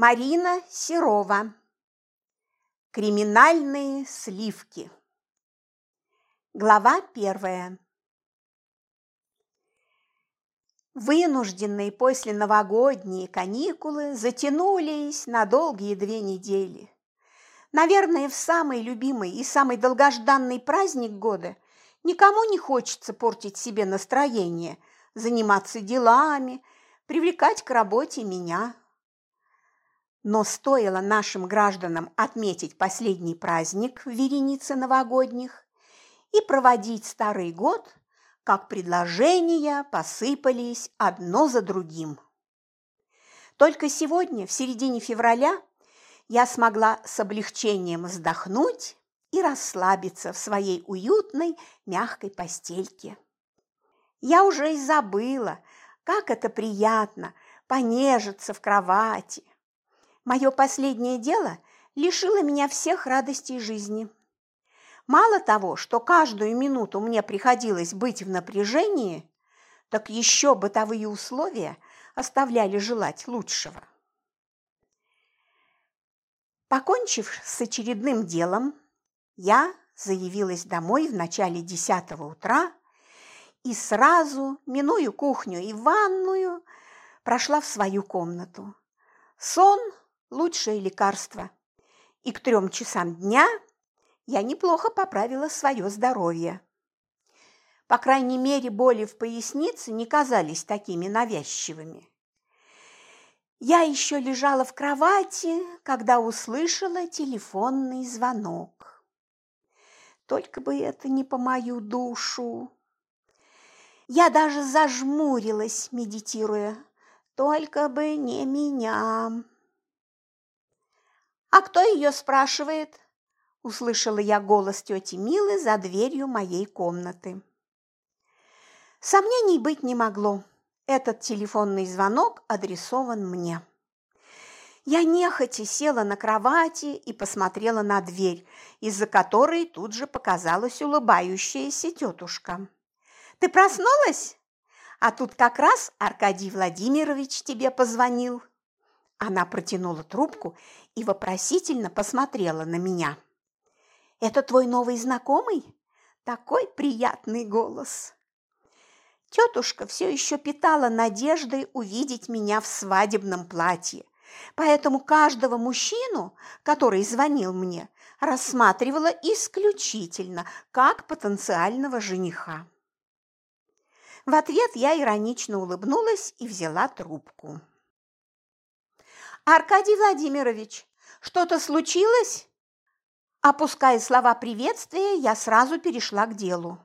Марина Серова. Криминальные сливки. Глава первая. Вынужденные после новогодние каникулы затянулись на долгие две недели. Наверное, в самый любимый и самый долгожданный праздник года никому не хочется портить себе настроение, заниматься делами, привлекать к работе меня. Но стоило нашим гражданам отметить последний праздник в веренице новогодних и проводить Старый год, как предложения посыпались одно за другим. Только сегодня, в середине февраля, я смогла с облегчением вздохнуть и расслабиться в своей уютной мягкой постельке. Я уже и забыла, как это приятно понежиться в кровати. Мое последнее дело лишило меня всех радостей жизни. Мало того, что каждую минуту мне приходилось быть в напряжении, так еще бытовые условия оставляли желать лучшего. Покончив с очередным делом, я заявилась домой в начале десятого утра и сразу, минуя кухню и ванную, прошла в свою комнату. Сон – лучшее лекарство, и к трем часам дня я неплохо поправила свое здоровье. По крайней мере, боли в пояснице не казались такими навязчивыми. Я еще лежала в кровати, когда услышала телефонный звонок. Только бы это не по мою душу. Я даже зажмурилась, медитируя. Только бы не меня. «А кто ее спрашивает?» – услышала я голос тети Милы за дверью моей комнаты. Сомнений быть не могло. Этот телефонный звонок адресован мне. Я нехотя села на кровати и посмотрела на дверь, из-за которой тут же показалась улыбающаяся тетушка. «Ты проснулась? А тут как раз Аркадий Владимирович тебе позвонил». Она протянула трубку и вопросительно посмотрела на меня. «Это твой новый знакомый? Такой приятный голос!» Тетушка все еще питала надеждой увидеть меня в свадебном платье, поэтому каждого мужчину, который звонил мне, рассматривала исключительно как потенциального жениха. В ответ я иронично улыбнулась и взяла трубку. «Аркадий Владимирович, что-то случилось?» Опуская слова приветствия, я сразу перешла к делу.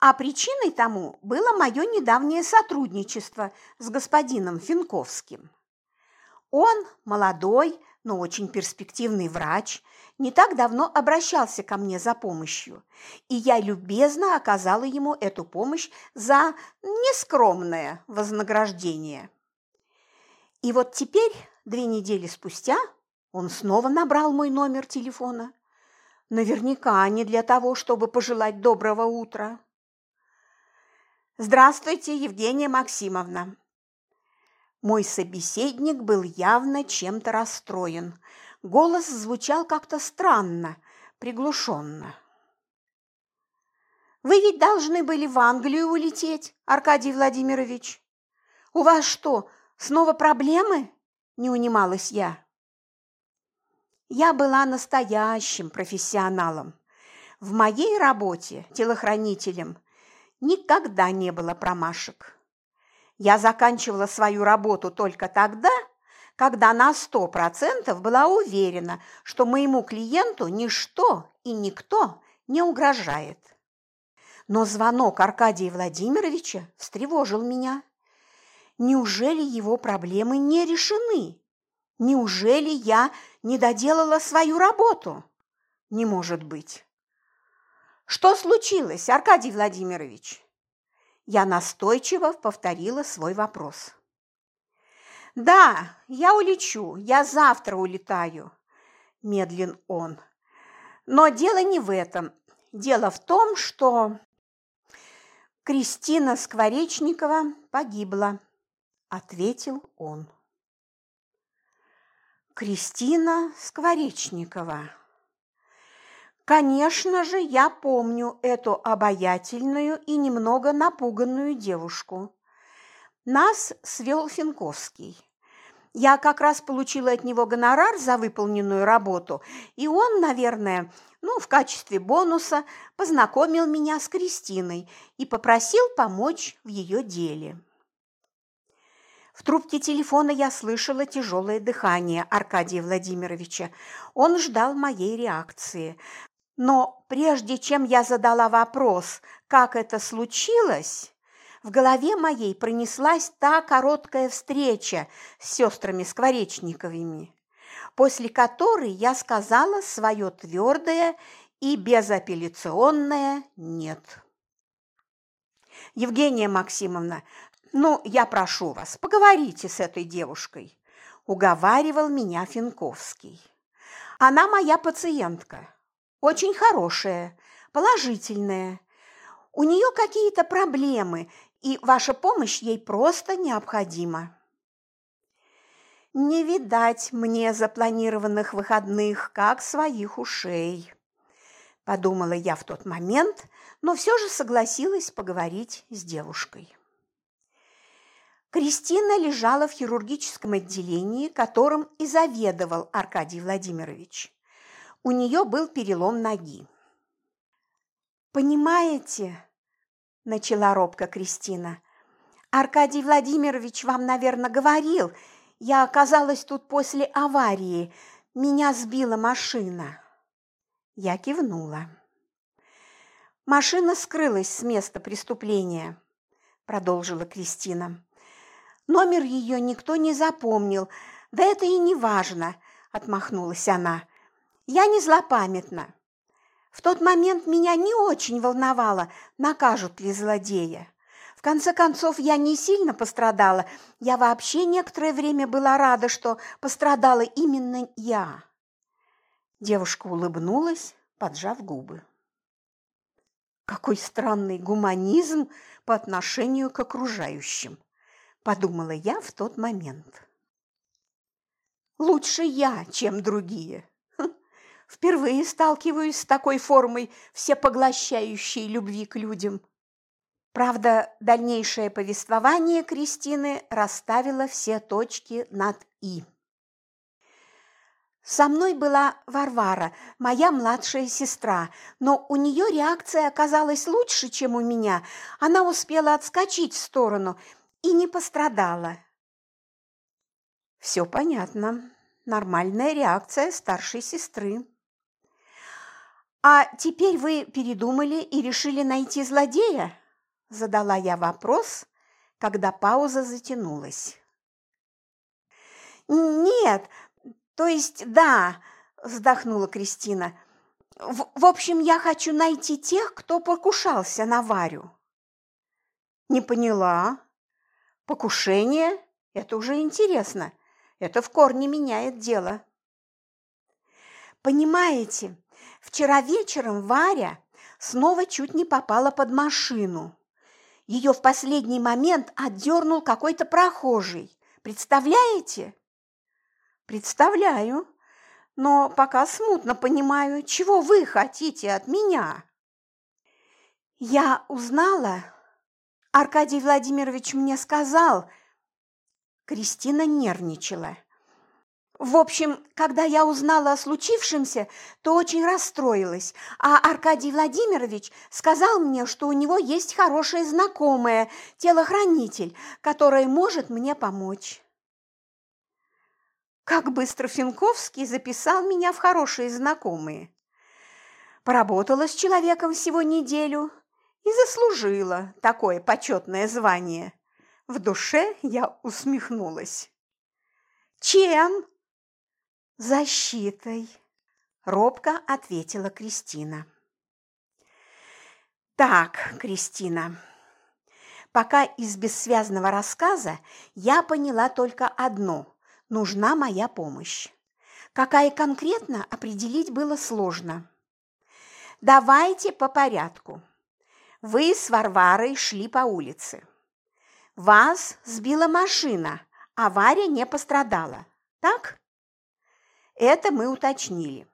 А причиной тому было мое недавнее сотрудничество с господином Финковским. Он молодой, но очень перспективный врач, не так давно обращался ко мне за помощью, и я любезно оказала ему эту помощь за нескромное вознаграждение. И вот теперь, две недели спустя, он снова набрал мой номер телефона. Наверняка не для того, чтобы пожелать доброго утра. «Здравствуйте, Евгения Максимовна!» Мой собеседник был явно чем-то расстроен. Голос звучал как-то странно, приглушенно. «Вы ведь должны были в Англию улететь, Аркадий Владимирович. У вас что, снова проблемы?» – не унималась я. Я была настоящим профессионалом. В моей работе телохранителем никогда не было промашек. Я заканчивала свою работу только тогда, когда на сто процентов была уверена, что моему клиенту ничто и никто не угрожает. Но звонок Аркадия Владимировича встревожил меня. Неужели его проблемы не решены? Неужели я не доделала свою работу? Не может быть. Что случилось, Аркадий Владимирович? Я настойчиво повторила свой вопрос. Да, я улечу, я завтра улетаю, медлен он. Но дело не в этом. Дело в том, что Кристина Скворечникова погибла, ответил он. Кристина Скворечникова. Конечно же, я помню эту обаятельную и немного напуганную девушку. Нас свел Финковский. Я как раз получила от него гонорар за выполненную работу, и он, наверное, ну, в качестве бонуса познакомил меня с Кристиной и попросил помочь в ее деле. В трубке телефона я слышала тяжелое дыхание Аркадия Владимировича. Он ждал моей реакции. Но прежде чем я задала вопрос, как это случилось, в голове моей пронеслась та короткая встреча с сестрами Скворечниковыми, после которой я сказала свое твердое и безапелляционное «нет». Евгения Максимовна, ну, я прошу вас, поговорите с этой девушкой, уговаривал меня Финковский. Она моя пациентка, очень хорошая, положительная. У нее какие-то проблемы, и ваша помощь ей просто необходима. Не видать мне запланированных выходных, как своих ушей. Подумала я в тот момент, но все же согласилась поговорить с девушкой. Кристина лежала в хирургическом отделении, которым и заведовал Аркадий Владимирович. У нее был перелом ноги. «Понимаете, – начала робко Кристина. «Аркадий Владимирович вам, наверное, говорил. Я оказалась тут после аварии. Меня сбила машина». Я кивнула. «Машина скрылась с места преступления», – продолжила Кристина. «Номер ее никто не запомнил. Да это и не важно», – отмахнулась она. «Я не злопамятна. В тот момент меня не очень волновало, накажут ли злодея. В конце концов, я не сильно пострадала. Я вообще некоторое время была рада, что пострадала именно я. Девушка улыбнулась, поджав губы. Какой странный гуманизм по отношению к окружающим, подумала я в тот момент. Лучше я, чем другие. Впервые сталкиваюсь с такой формой всепоглощающей любви к людям. Правда, дальнейшее повествование Кристины расставило все точки над «и». Со мной была Варвара, моя младшая сестра, но у нее реакция оказалась лучше, чем у меня. Она успела отскочить в сторону и не пострадала. Все понятно. Нормальная реакция старшей сестры. «А теперь вы передумали и решили найти злодея?» – задала я вопрос, когда пауза затянулась. «Нет, то есть да», – вздохнула Кристина. В, «В общем, я хочу найти тех, кто покушался на Варю». «Не поняла. Покушение? Это уже интересно. Это в корне меняет дело». «Понимаете, Вчера вечером Варя снова чуть не попала под машину. Ее в последний момент отдернул какой-то прохожий. Представляете? Представляю, но пока смутно понимаю, чего вы хотите от меня. Я узнала, Аркадий Владимирович мне сказал, Кристина нервничала. В общем, когда я узнала о случившемся, то очень расстроилась, а Аркадий Владимирович сказал мне, что у него есть хорошая знакомая, телохранитель, которая может мне помочь. Как быстро Финковский записал меня в хорошие знакомые. Поработала с человеком всего неделю и заслужила такое почетное звание. В душе я усмехнулась. «Чем?» «Защитой», – робко ответила Кристина. «Так, Кристина, пока из бессвязного рассказа я поняла только одно – нужна моя помощь. Какая конкретно, определить было сложно. Давайте по порядку. Вы с Варварой шли по улице. Вас сбила машина, авария не пострадала. Так? Это мы уточнили.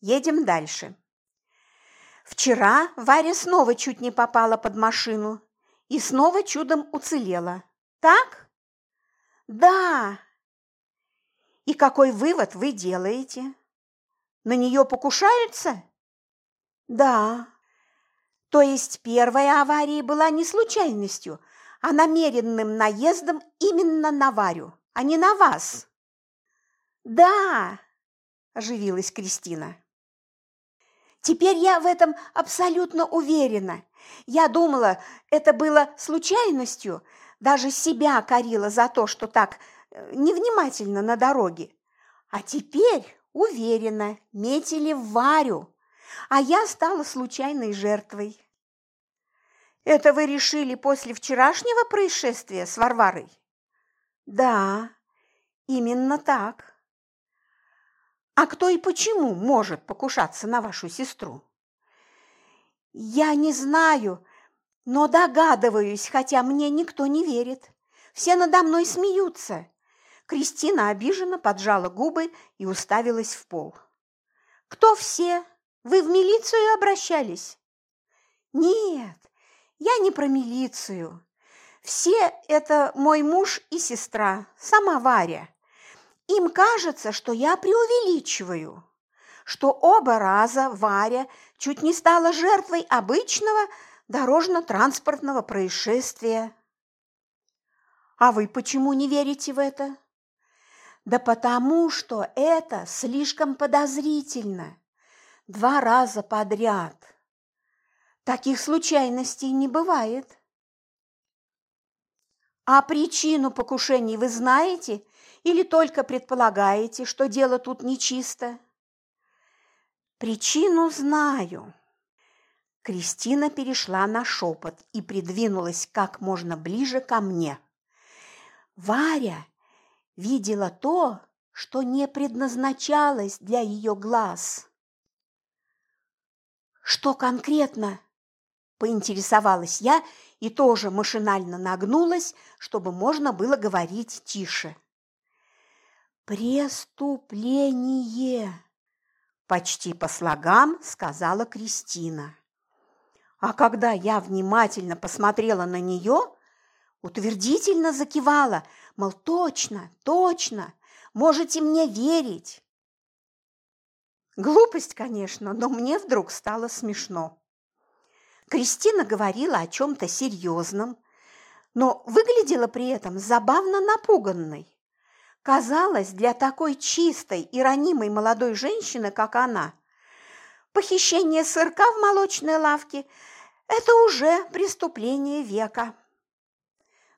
Едем дальше. Вчера Варя снова чуть не попала под машину и снова чудом уцелела. Так? Да. И какой вывод вы делаете? На нее покушаются? Да. То есть первая авария была не случайностью, а намеренным наездом именно на Варю, а не на вас. Да, оживилась Кристина. Теперь я в этом абсолютно уверена. Я думала, это было случайностью, даже себя корила за то, что так э, невнимательно на дороге. А теперь уверена, метили в Варю, а я стала случайной жертвой. Это вы решили после вчерашнего происшествия с Варварой? Да, именно так. А кто и почему может покушаться на вашу сестру? Я не знаю, но догадываюсь, хотя мне никто не верит. Все надо мной смеются. Кристина обиженно поджала губы и уставилась в пол. Кто все? Вы в милицию обращались? Нет, я не про милицию. Все это мой муж и сестра, сама Варя. Им кажется, что я преувеличиваю, что оба раза Варя чуть не стала жертвой обычного дорожно-транспортного происшествия. А вы почему не верите в это? Да потому что это слишком подозрительно. Два раза подряд. Таких случайностей не бывает. А причину покушений вы знаете или только предполагаете, что дело тут нечисто? Причину знаю. Кристина перешла на шепот и придвинулась как можно ближе ко мне. Варя видела то, что не предназначалось для ее глаз. «Что конкретно?» – поинтересовалась я и тоже машинально нагнулась, чтобы можно было говорить тише. «Преступление!» – почти по слогам сказала Кристина. А когда я внимательно посмотрела на нее, утвердительно закивала, мол, точно, точно, можете мне верить. Глупость, конечно, но мне вдруг стало смешно. Кристина говорила о чем-то серьезном, но выглядела при этом забавно напуганной. Казалось, для такой чистой и ранимой молодой женщины, как она, похищение сырка в молочной лавке – это уже преступление века.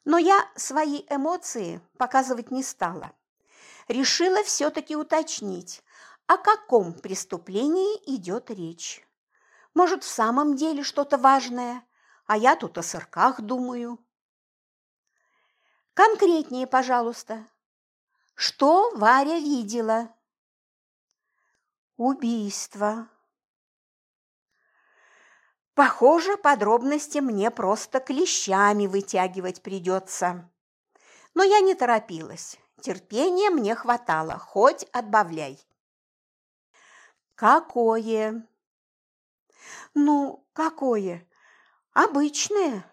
Но я свои эмоции показывать не стала. Решила все-таки уточнить, о каком преступлении идет речь. Может, в самом деле что-то важное, а я тут о сырках думаю. Конкретнее, пожалуйста, что Варя видела? Убийство. Похоже, подробности мне просто клещами вытягивать придется. Но я не торопилась. Терпения мне хватало, хоть отбавляй. Какое? Ну, какое? Обычное.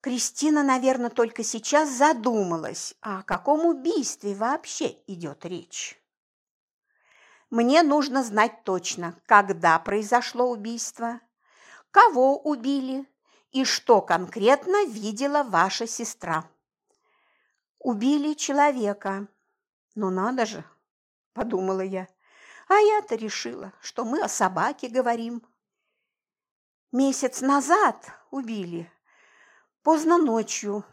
Кристина, наверное, только сейчас задумалась, о каком убийстве вообще идет речь. Мне нужно знать точно, когда произошло убийство, кого убили и что конкретно видела ваша сестра. Убили человека. Ну надо же, подумала я. А я-то решила, что мы о собаке говорим. Месяц назад убили, Поздно ночью.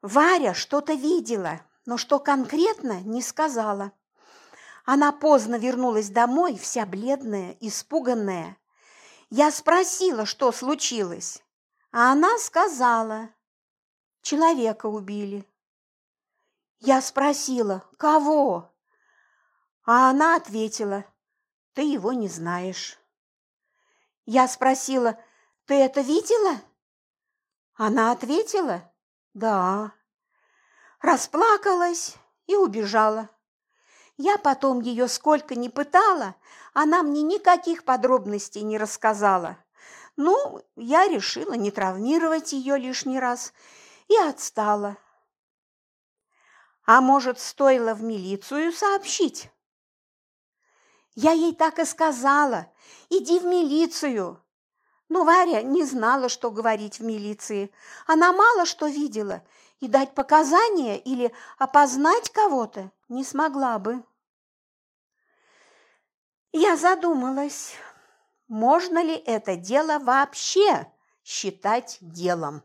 Варя что-то видела, но что конкретно не сказала. Она поздно вернулась домой, вся бледная, испуганная. Я спросила, что случилось, а она сказала, человека убили. Я спросила, кого? А она ответила, ты его не знаешь. Я спросила, ты это видела? Она ответила «Да». Расплакалась и убежала. Я потом ее сколько ни пытала, она мне никаких подробностей не рассказала. Ну, я решила не травмировать ее лишний раз и отстала. А может, стоило в милицию сообщить? Я ей так и сказала. Иди в милицию. Но Варя не знала, что говорить в милиции. Она мало что видела, и дать показания или опознать кого-то не смогла бы. Я задумалась, можно ли это дело вообще считать делом.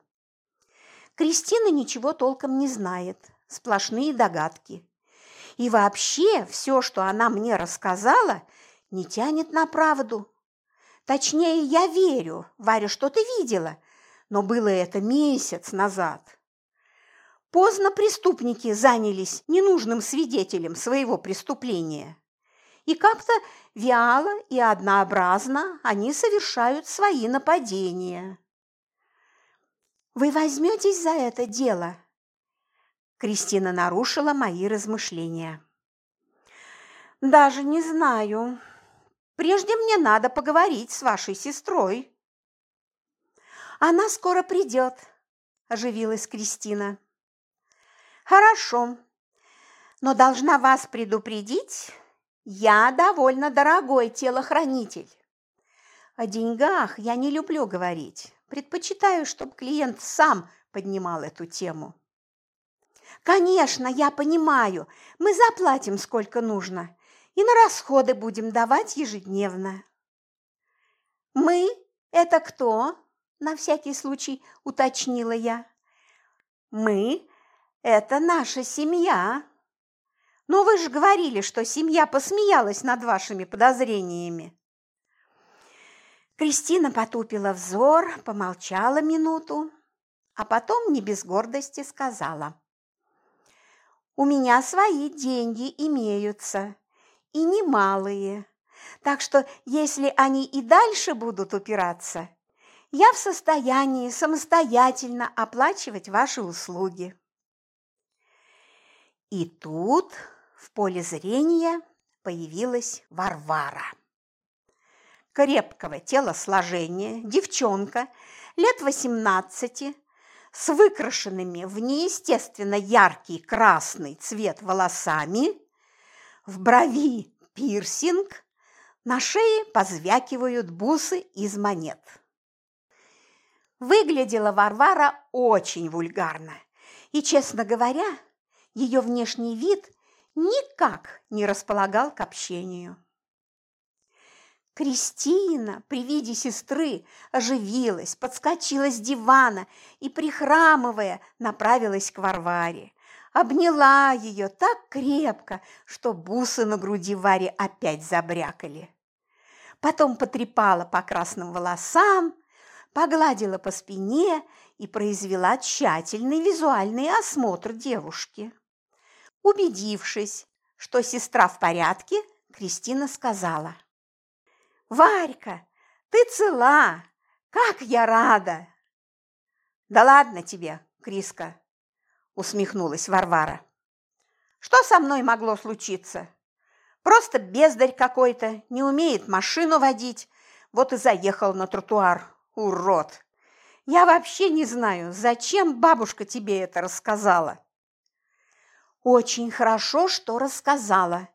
Кристина ничего толком не знает, сплошные догадки. И вообще все, что она мне рассказала, не тянет на правду. Точнее, я верю, Варя что-то видела, но было это месяц назад. Поздно преступники занялись ненужным свидетелем своего преступления. И как-то вяло и однообразно они совершают свои нападения. «Вы возьметесь за это дело?» Кристина нарушила мои размышления. «Даже не знаю. Прежде мне надо поговорить с вашей сестрой». «Она скоро придет», – оживилась Кристина. «Хорошо, но должна вас предупредить, я довольно дорогой телохранитель. О деньгах я не люблю говорить, предпочитаю, чтобы клиент сам поднимал эту тему». «Конечно, я понимаю. Мы заплатим сколько нужно. И на расходы будем давать ежедневно». «Мы? Это кто?» – на всякий случай уточнила я. «Мы? Это наша семья. Но вы же говорили, что семья посмеялась над вашими подозрениями». Кристина потупила взор, помолчала минуту, а потом не без гордости сказала – у меня свои деньги имеются, и немалые. Так что, если они и дальше будут упираться, я в состоянии самостоятельно оплачивать ваши услуги. И тут в поле зрения появилась Варвара. Крепкого телосложения, девчонка, лет восемнадцати, с выкрашенными в неестественно яркий красный цвет волосами, в брови пирсинг, на шее позвякивают бусы из монет. Выглядела Варвара очень вульгарно, и, честно говоря, ее внешний вид никак не располагал к общению. Кристина при виде сестры оживилась, подскочила с дивана и, прихрамывая, направилась к Варваре. Обняла ее так крепко, что бусы на груди Вари опять забрякали. Потом потрепала по красным волосам, погладила по спине и произвела тщательный визуальный осмотр девушки. Убедившись, что сестра в порядке, Кристина сказала – Варька, ты цела! Как я рада!» «Да ладно тебе, Криска!» – усмехнулась Варвара. «Что со мной могло случиться? Просто бездарь какой-то, не умеет машину водить, вот и заехал на тротуар, урод! Я вообще не знаю, зачем бабушка тебе это рассказала?» «Очень хорошо, что рассказала.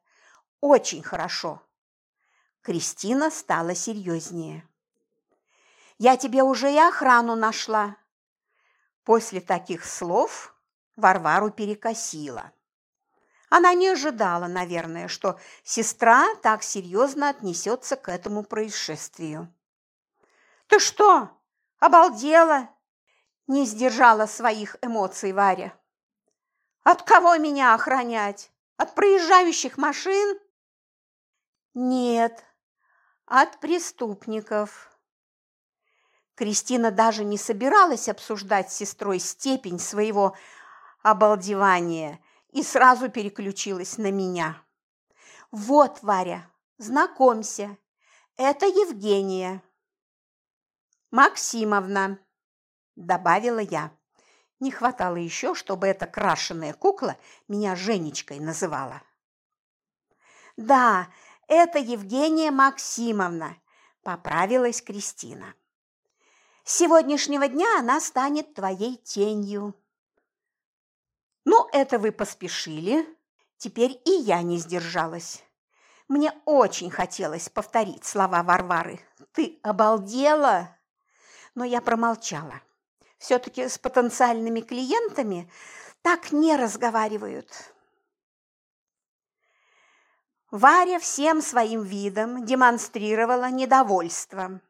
Очень хорошо!» Кристина стала серьезнее. «Я тебе уже и охрану нашла». После таких слов Варвару перекосила. Она не ожидала, наверное, что сестра так серьезно отнесется к этому происшествию. «Ты что, обалдела?» – не сдержала своих эмоций Варя. «От кого меня охранять? От проезжающих машин?» «Нет, от преступников. Кристина даже не собиралась обсуждать с сестрой степень своего обалдевания и сразу переключилась на меня. «Вот, Варя, знакомься, это Евгения». «Максимовна», – добавила я. Не хватало еще, чтобы эта крашеная кукла меня Женечкой называла. Да, это Евгения Максимовна, поправилась Кристина. С сегодняшнего дня она станет твоей тенью. Ну, это вы поспешили. Теперь и я не сдержалась. Мне очень хотелось повторить слова Варвары. Ты обалдела? Но я промолчала. Все-таки с потенциальными клиентами так не разговаривают. Варя всем своим видом демонстрировала недовольство.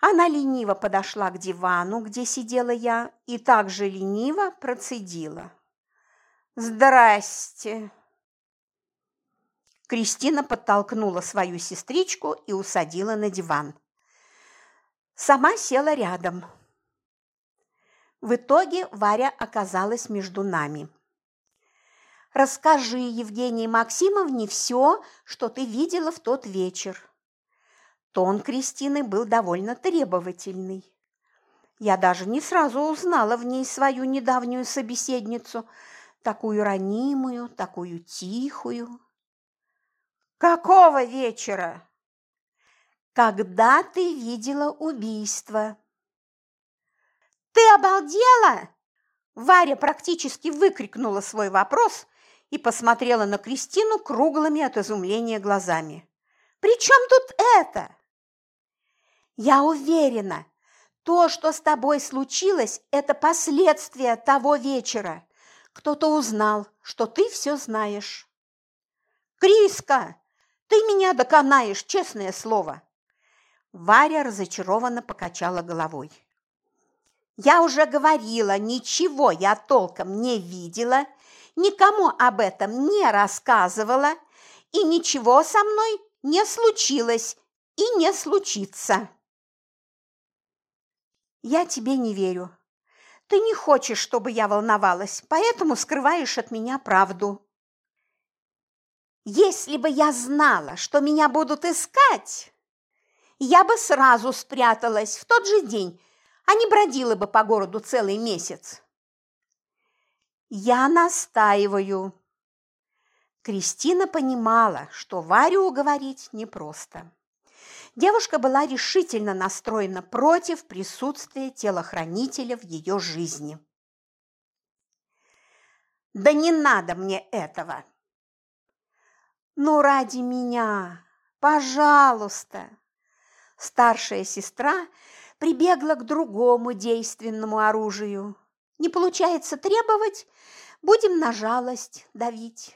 Она лениво подошла к дивану, где сидела я, и также лениво процедила. «Здрасте!» Кристина подтолкнула свою сестричку и усадила на диван. Сама села рядом. В итоге Варя оказалась между нами. «Расскажи Евгении Максимовне все, что ты видела в тот вечер». Тон Кристины был довольно требовательный. Я даже не сразу узнала в ней свою недавнюю собеседницу, такую ранимую, такую тихую. «Какого вечера?» «Когда ты видела убийство?» «Ты обалдела?» Варя практически выкрикнула свой вопрос и посмотрела на Кристину круглыми от изумления глазами. «При чем тут это?» «Я уверена, то, что с тобой случилось, это последствия того вечера. Кто-то узнал, что ты все знаешь». «Криска, ты меня доконаешь, честное слово!» Варя разочарованно покачала головой. Я уже говорила, ничего я толком не видела, никому об этом не рассказывала, и ничего со мной не случилось и не случится. Я тебе не верю. Ты не хочешь, чтобы я волновалась, поэтому скрываешь от меня правду. Если бы я знала, что меня будут искать, я бы сразу спряталась в тот же день, а не бродила бы по городу целый месяц. Я настаиваю. Кристина понимала, что Варю уговорить непросто. Девушка была решительно настроена против присутствия телохранителя в ее жизни. «Да не надо мне этого!» «Ну, ради меня! Пожалуйста!» Старшая сестра прибегла к другому действенному оружию. Не получается требовать, будем на жалость давить.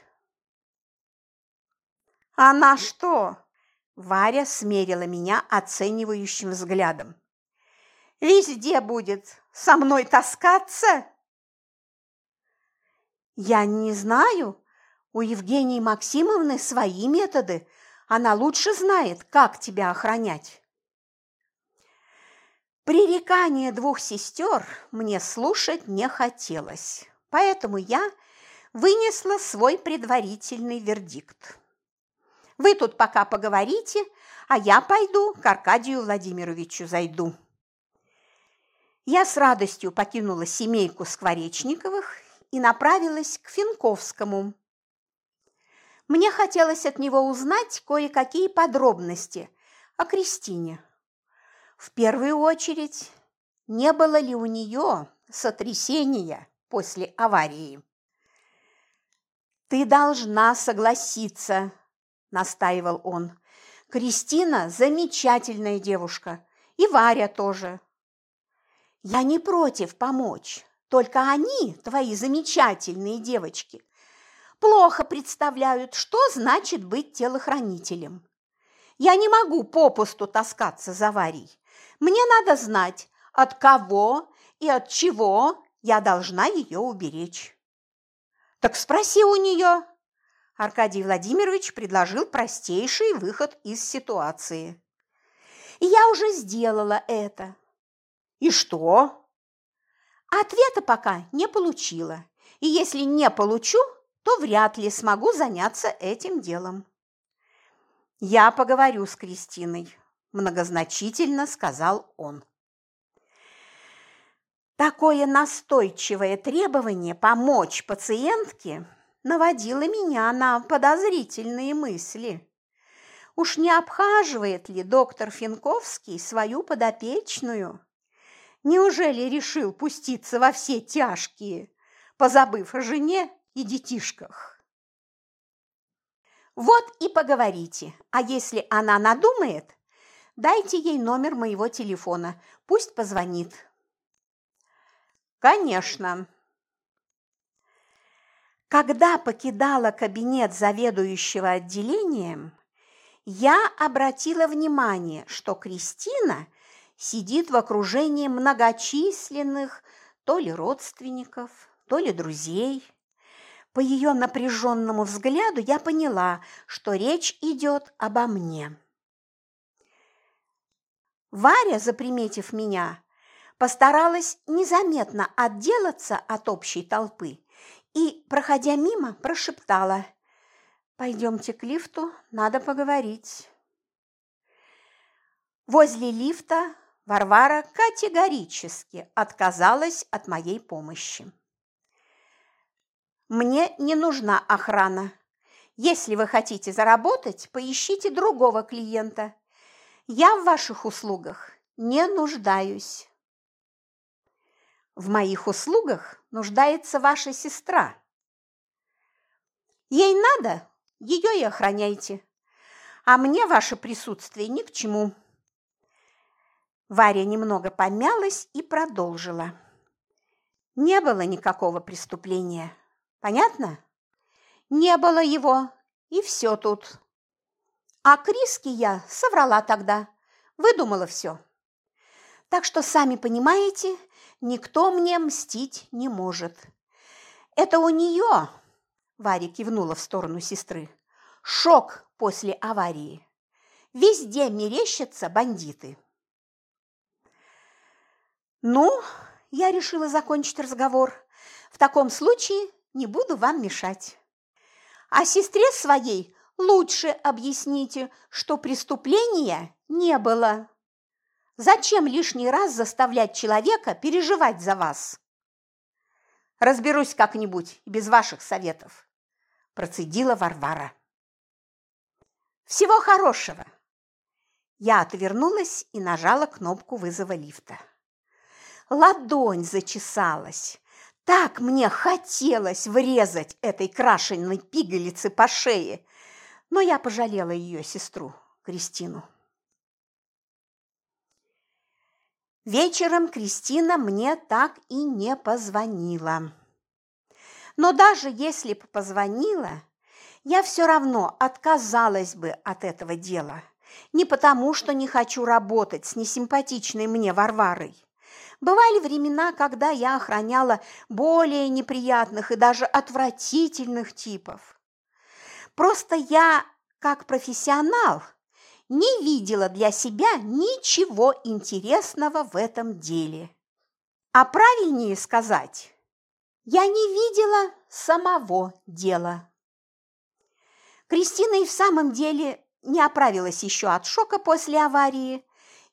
«А на что?» – Варя смерила меня оценивающим взглядом. «Везде будет со мной таскаться?» «Я не знаю. У Евгении Максимовны свои методы. Она лучше знает, как тебя охранять». Пререкание двух сестер мне слушать не хотелось, поэтому я вынесла свой предварительный вердикт. Вы тут пока поговорите, а я пойду к Аркадию Владимировичу зайду. Я с радостью покинула семейку Скворечниковых и направилась к Финковскому. Мне хотелось от него узнать кое-какие подробности о Кристине. В первую очередь, не было ли у нее сотрясения после аварии? «Ты должна согласиться», – настаивал он. «Кристина – замечательная девушка, и Варя тоже. Я не против помочь, только они, твои замечательные девочки, плохо представляют, что значит быть телохранителем. Я не могу попусту таскаться за Варей. Мне надо знать, от кого и от чего я должна ее уберечь. Так спроси у нее. Аркадий Владимирович предложил простейший выход из ситуации. Я уже сделала это. И что? Ответа пока не получила. И если не получу, то вряд ли смогу заняться этим делом. Я поговорю с Кристиной многозначительно сказал он. Такое настойчивое требование помочь пациентке наводила меня на подозрительные мысли. Уж не обхаживает ли доктор Финковский свою подопечную? Неужели решил пуститься во все тяжкие, позабыв о жене и детишках? Вот и поговорите, а если она надумает, дайте ей номер моего телефона, пусть позвонит. Конечно. Когда покидала кабинет заведующего отделением, я обратила внимание, что Кристина сидит в окружении многочисленных то ли родственников, то ли друзей. По ее напряженному взгляду я поняла, что речь идет обо мне. Варя, заприметив меня, постаралась незаметно отделаться от общей толпы и, проходя мимо, прошептала Пойдемте к лифту, надо поговорить. Возле лифта Варвара категорически отказалась от моей помощи. Мне не нужна охрана. Если вы хотите заработать, поищите другого клиента. Я в ваших услугах не нуждаюсь. В моих услугах нуждается ваша сестра. Ей надо, ее и охраняйте. А мне ваше присутствие ни к чему. Варя немного помялась и продолжила. Не было никакого преступления. Понятно? Не было его, и все тут. А Криске я соврала тогда, выдумала все. Так что, сами понимаете, никто мне мстить не может. Это у нее Варя кивнула в сторону сестры. Шок после аварии. Везде мерещатся бандиты. Ну, я решила закончить разговор. В таком случае не буду вам мешать. А сестре своей лучше объясните, что преступления не было. Зачем лишний раз заставлять человека переживать за вас? Разберусь как-нибудь без ваших советов, процедила Варвара. Всего хорошего. Я отвернулась и нажала кнопку вызова лифта. Ладонь зачесалась. Так мне хотелось врезать этой крашенной пигалице по шее, но я пожалела ее сестру, Кристину. Вечером Кристина мне так и не позвонила. Но даже если бы позвонила, я все равно отказалась бы от этого дела. Не потому, что не хочу работать с несимпатичной мне Варварой. Бывали времена, когда я охраняла более неприятных и даже отвратительных типов. Просто я, как профессионал, не видела для себя ничего интересного в этом деле. А правильнее сказать, я не видела самого дела. Кристина и в самом деле не оправилась еще от шока после аварии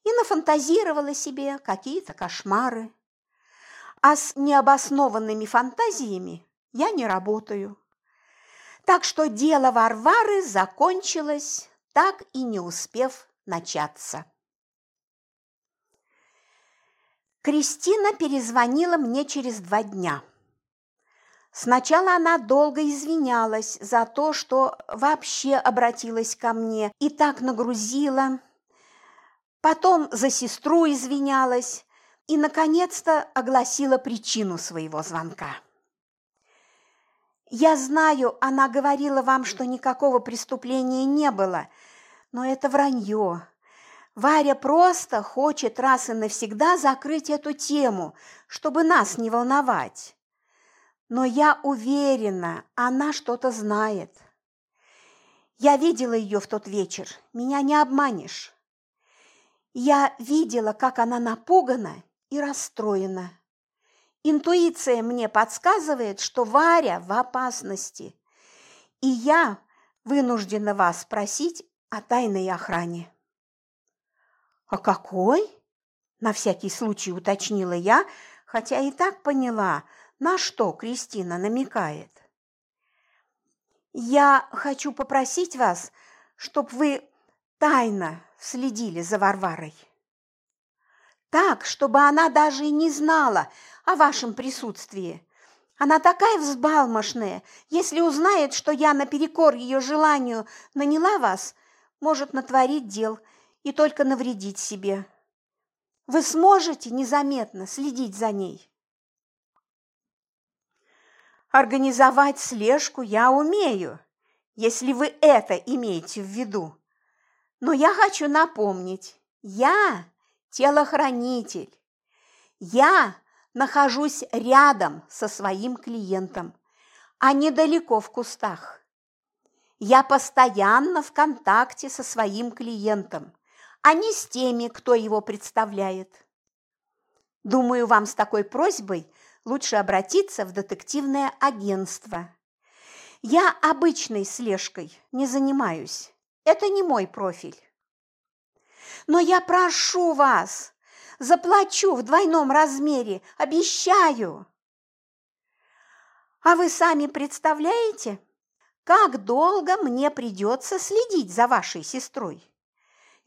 и нафантазировала себе какие-то кошмары. А с необоснованными фантазиями я не работаю. Так что дело Варвары закончилось так и не успев начаться. Кристина перезвонила мне через два дня. Сначала она долго извинялась за то, что вообще обратилась ко мне и так нагрузила. Потом за сестру извинялась и, наконец-то, огласила причину своего звонка. Я знаю, она говорила вам, что никакого преступления не было, но это вранье. Варя просто хочет раз и навсегда закрыть эту тему, чтобы нас не волновать. Но я уверена, она что-то знает. Я видела ее в тот вечер, меня не обманешь. Я видела, как она напугана и расстроена. Интуиция мне подсказывает, что Варя в опасности, и я вынуждена вас спросить о тайной охране. «О какой?» – на всякий случай уточнила я, хотя и так поняла, на что Кристина намекает. Я хочу попросить вас, чтоб вы тайно следили за Варварой. Так, чтобы она даже и не знала о вашем присутствии. Она такая взбалмошная, если узнает, что я наперекор ее желанию наняла вас, может натворить дел и только навредить себе. Вы сможете незаметно следить за ней? Организовать слежку я умею, если вы это имеете в виду. Но я хочу напомнить, я телохранитель. Я нахожусь рядом со своим клиентом, а недалеко в кустах. Я постоянно в контакте со своим клиентом, а не с теми, кто его представляет. Думаю, вам с такой просьбой лучше обратиться в детективное агентство. Я обычной слежкой не занимаюсь. Это не мой профиль. Но я прошу вас, заплачу в двойном размере, обещаю. А вы сами представляете, как долго мне придется следить за вашей сестрой?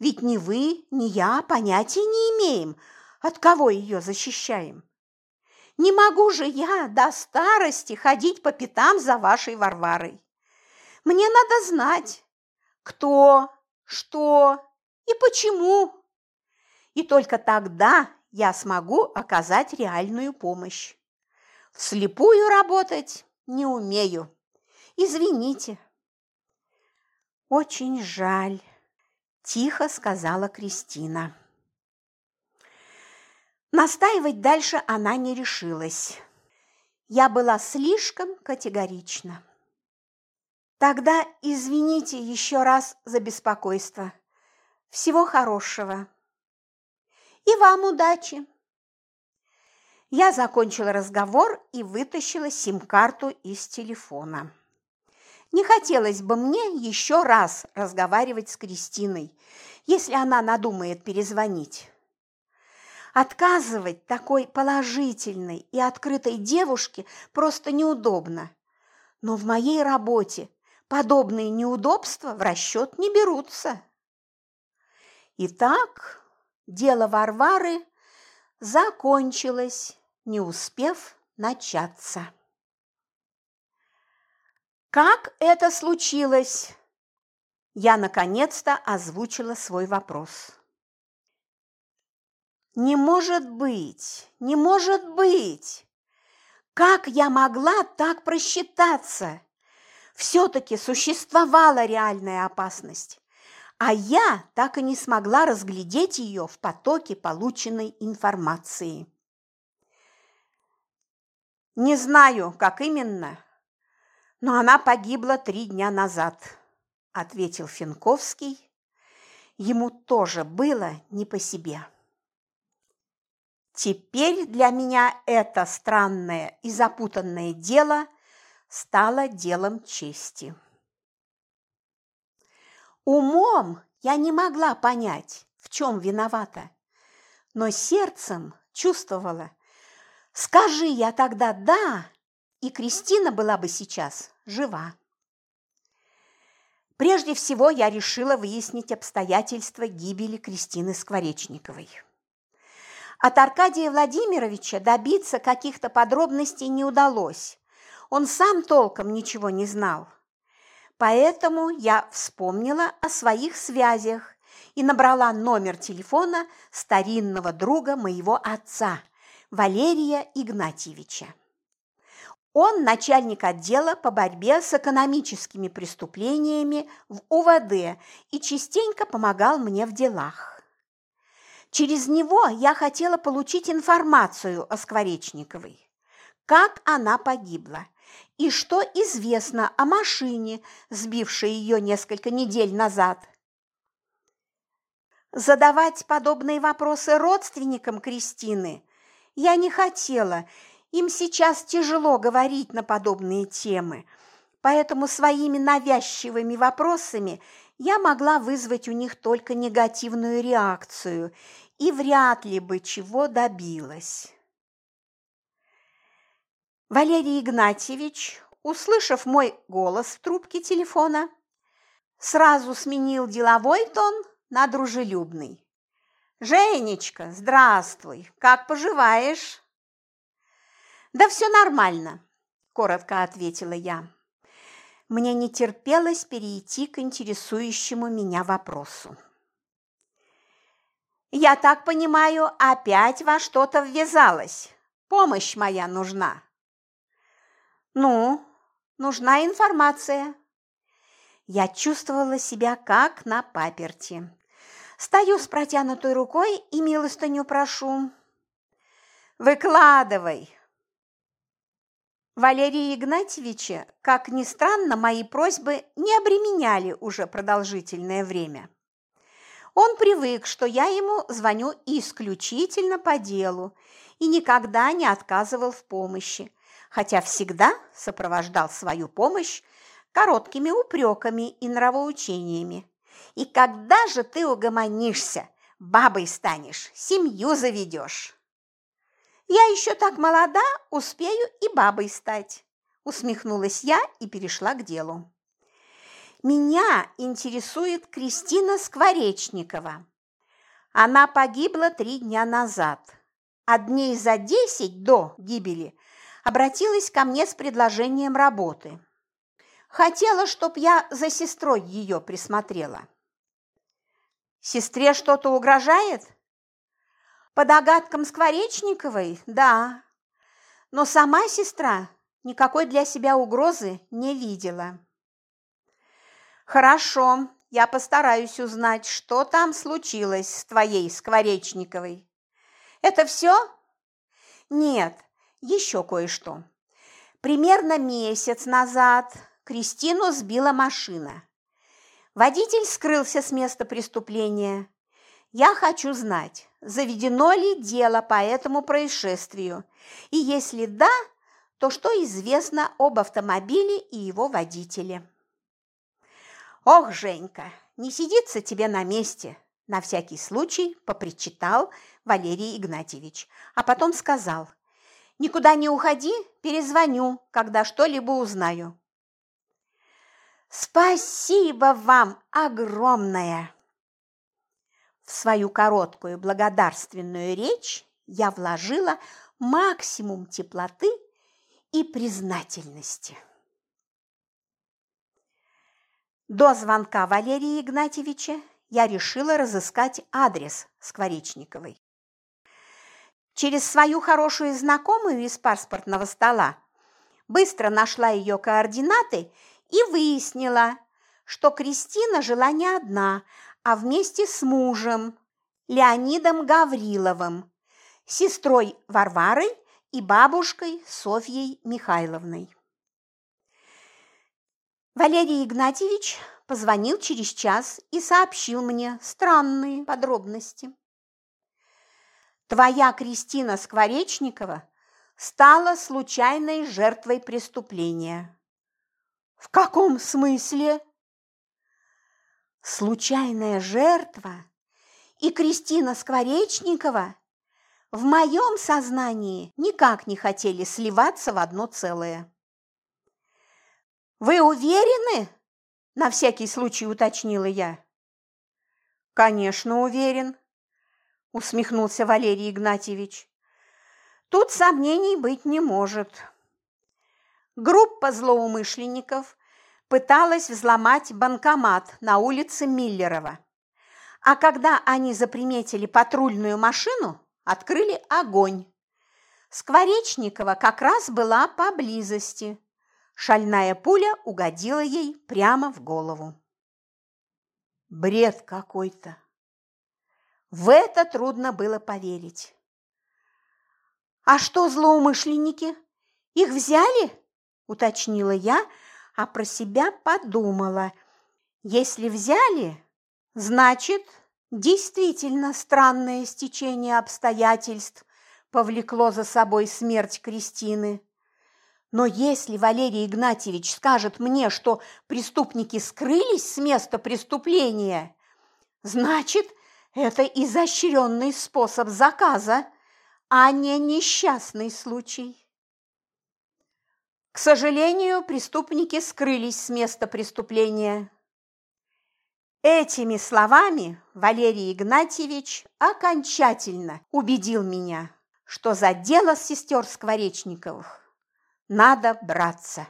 Ведь ни вы, ни я понятия не имеем, от кого ее защищаем. Не могу же я до старости ходить по пятам за вашей Варварой. Мне надо знать, кто, что и почему. И только тогда я смогу оказать реальную помощь. Вслепую работать не умею. Извините. Очень жаль, тихо сказала Кристина. Настаивать дальше она не решилась. Я была слишком категорична. Тогда извините еще раз за беспокойство. Всего хорошего. И вам удачи. Я закончила разговор и вытащила сим-карту из телефона. Не хотелось бы мне еще раз разговаривать с Кристиной, если она надумает перезвонить. Отказывать такой положительной и открытой девушке просто неудобно. Но в моей работе подобные неудобства в расчет не берутся. Итак, дело Варвары закончилось, не успев начаться. Как это случилось? Я наконец-то озвучила свой вопрос. Не может быть, не может быть! Как я могла так просчитаться? Все-таки существовала реальная опасность а я так и не смогла разглядеть ее в потоке полученной информации. Не знаю, как именно, но она погибла три дня назад, ответил Финковский. Ему тоже было не по себе. Теперь для меня это странное и запутанное дело стало делом чести. Умом я не могла понять, в чем виновата, но сердцем чувствовала. Скажи я тогда «да», и Кристина была бы сейчас жива. Прежде всего я решила выяснить обстоятельства гибели Кристины Скворечниковой. От Аркадия Владимировича добиться каких-то подробностей не удалось. Он сам толком ничего не знал. Поэтому я вспомнила о своих связях и набрала номер телефона старинного друга моего отца, Валерия Игнатьевича. Он начальник отдела по борьбе с экономическими преступлениями в УВД и частенько помогал мне в делах. Через него я хотела получить информацию о Скворечниковой. Как она погибла, и что известно о машине, сбившей ее несколько недель назад. Задавать подобные вопросы родственникам Кристины я не хотела, им сейчас тяжело говорить на подобные темы, поэтому своими навязчивыми вопросами я могла вызвать у них только негативную реакцию и вряд ли бы чего добилась. Валерий Игнатьевич услышав мой голос в трубке телефона, сразу сменил деловой тон на дружелюбный. «Женечка, здравствуй! Как поживаешь?» «Да все нормально», – коротко ответила я. Мне не терпелось перейти к интересующему меня вопросу. «Я так понимаю, опять во что-то ввязалась. Помощь моя нужна». «Ну, нужна информация». Я чувствовала себя как на паперти. Стою с протянутой рукой и милостыню прошу. «Выкладывай!» Валерия Игнатьевича, как ни странно, мои просьбы не обременяли уже продолжительное время. Он привык, что я ему звоню исключительно по делу и никогда не отказывал в помощи, хотя всегда сопровождал свою помощь короткими упреками и нравоучениями. И когда же ты угомонишься, бабой станешь, семью заведешь? Я еще так молода, успею и бабой стать, усмехнулась я и перешла к делу. Меня интересует Кристина Скворечникова. Она погибла три дня назад, а дней за десять до гибели обратилась ко мне с предложением работы. Хотела, чтоб я за сестрой ее присмотрела. Сестре что-то угрожает? По догадкам Скворечниковой, да. Но сама сестра никакой для себя угрозы не видела. Хорошо, я постараюсь узнать, что там случилось с твоей Скворечниковой. Это все? Нет, еще кое-что. Примерно месяц назад Кристину сбила машина. Водитель скрылся с места преступления. Я хочу знать, заведено ли дело по этому происшествию, и если да, то что известно об автомобиле и его водителе. Ох, Женька, не сидится тебе на месте, на всякий случай попричитал Валерий Игнатьевич, а потом сказал, никуда не уходи, перезвоню, когда что-либо узнаю. Спасибо вам огромное! В свою короткую благодарственную речь я вложила максимум теплоты и признательности. До звонка Валерии Игнатьевича я решила разыскать адрес Скворечниковой. Через свою хорошую знакомую из паспортного стола быстро нашла ее координаты и выяснила, что Кристина жила не одна, а вместе с мужем Леонидом Гавриловым, сестрой Варварой и бабушкой Софьей Михайловной. Валерий Игнатьевич позвонил через час и сообщил мне странные подробности. Твоя Кристина Скворечникова стала случайной жертвой преступления. В каком смысле? случайная жертва и Кристина Скворечникова в моем сознании никак не хотели сливаться в одно целое. «Вы уверены?» – на всякий случай уточнила я. «Конечно, уверен», – усмехнулся Валерий Игнатьевич. «Тут сомнений быть не может». Группа злоумышленников пыталась взломать банкомат на улице Миллерова. А когда они заприметили патрульную машину, открыли огонь. Скворечникова как раз была поблизости. Шальная пуля угодила ей прямо в голову. Бред какой-то. В это трудно было поверить. «А что злоумышленники? Их взяли?» – уточнила я, а про себя подумала, если взяли, значит, действительно странное стечение обстоятельств повлекло за собой смерть Кристины. Но если Валерий Игнатьевич скажет мне, что преступники скрылись с места преступления, значит, это изощренный способ заказа, а не несчастный случай. К сожалению, преступники скрылись с места преступления. Этими словами Валерий Игнатьевич окончательно убедил меня, что за дело сестер Скворечниковых надо браться.